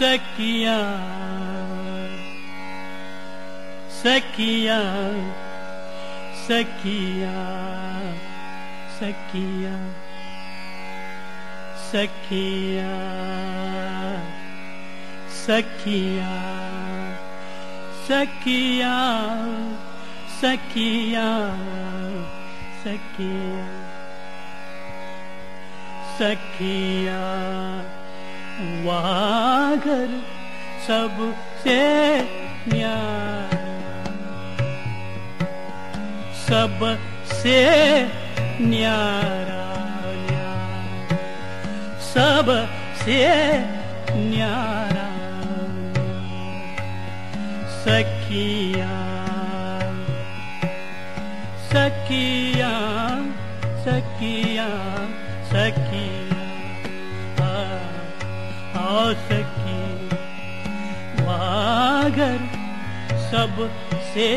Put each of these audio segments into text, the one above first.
सखिया सखिया सखिया सखिया सखिया सखिया सखिया सखिया सखिया सखिया वागर सबसे न्यारा सबसे न्यारा सबसे न्यारा सखिया सखिया सखिया सखिया। आ सखी वागर सबसे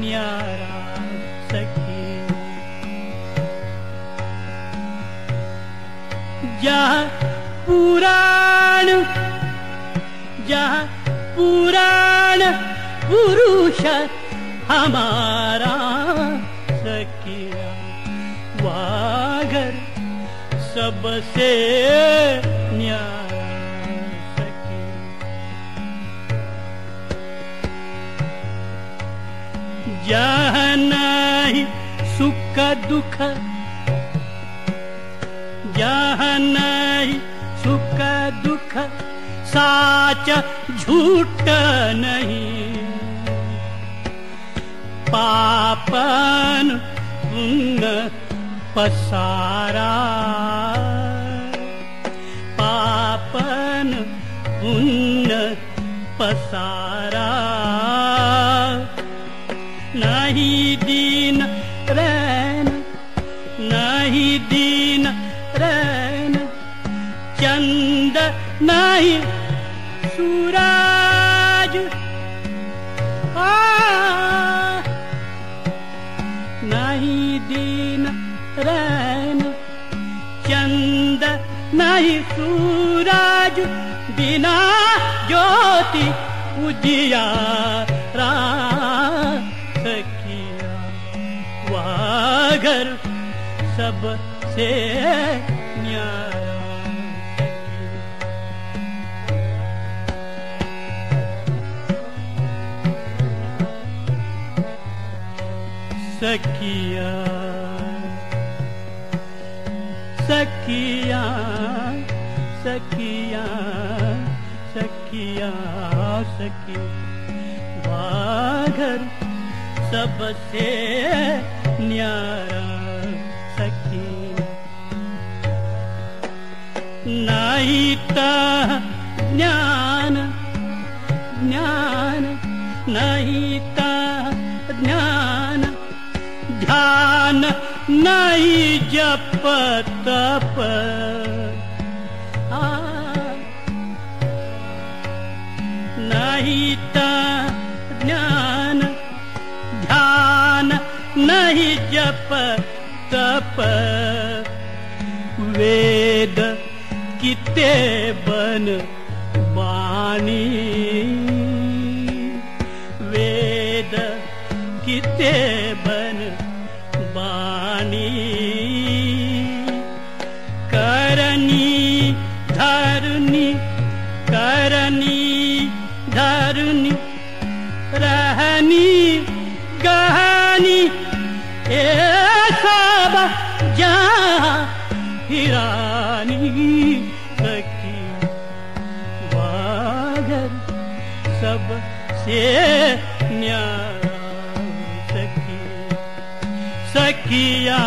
न्यारा सखी जहाँ पुराण जहाँ पुराण पुरुष हमारा न्यारा सखी। दुख। जहाँ नहीं सुख दुख। साच झूठ नहीं। पापन पसारा। पापन पुण्य पसारा। नहीं दीन रैन नहीं दीन रैन। चंद नहीं सूरज रैन। चंद नहीं सूरज बिना ज्योति उजियारा सखिया वागर सबसे न्यारा सखिया। सखिया सखिया सखिया सखी। वाघर सबसे न्यारा सखी। नहीं ज्ञान ज्ञान। नहीं ज्ञान ध्यान नहीं जप तप नहीं ज्ञान ध्यान नहीं जप तप वेद किते बन बानी? वेद किते धरनी रहनी, गहनी, ए सब जहाँ हिरानी सखी वागर सबसे न्यारा सखी, सखिया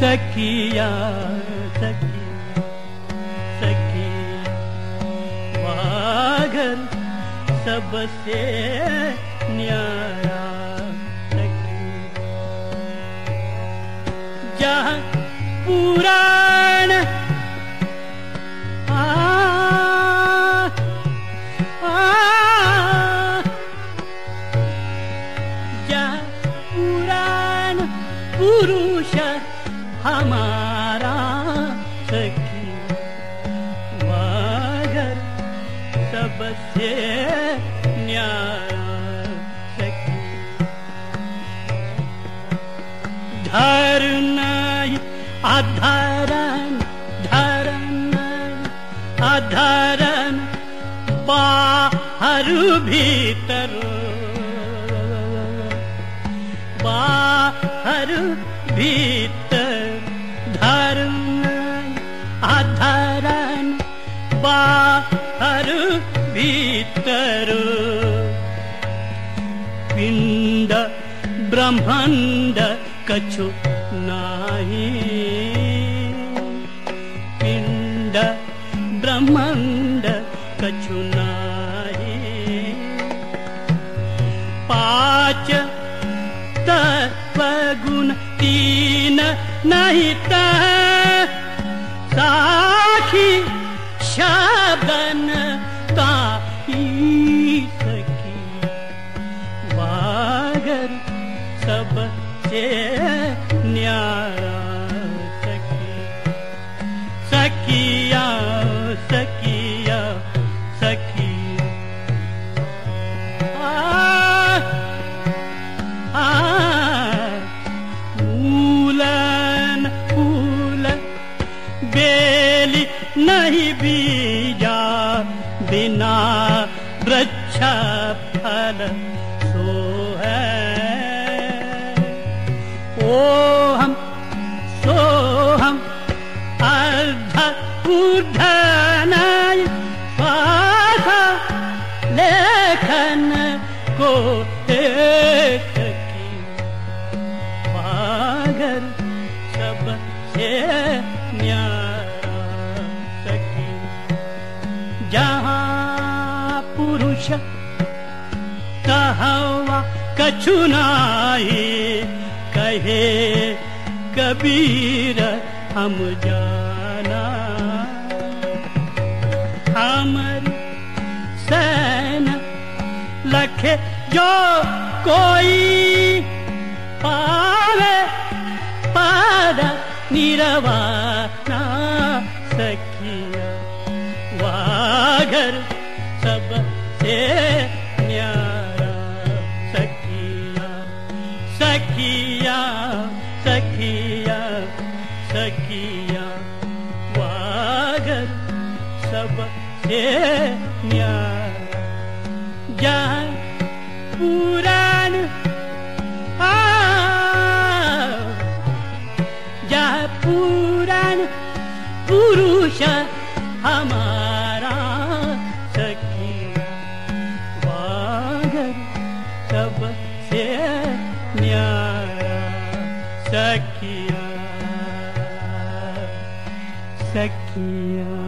सखिया। सखी जहाँ पुराण पुरुष हमारा सखी वागर सबसे धरनाई अधरन धरन अधरन बाहर भीतर। बाहर भीतर धरन अधरन बाहर भीतर। पिंड ब्रह्मांड कछु नाही। पिंड ब्रह्मांड कछु नाही। पाच गुण तीन नहीं बीजा बिना वृक्ष फल सो है ओ हम सो हम अर्ध ऊर्धनाय स्वाहा लेखन एक पुरुष कहवा कछु कहे कबीर हम जाना। हमर सैन लखे जो कोई पावे पाद निरवाना सखिया वागर सखिया सखिया सखिया सखिया सबसे न्यारा जान सखिया सखिया